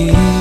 again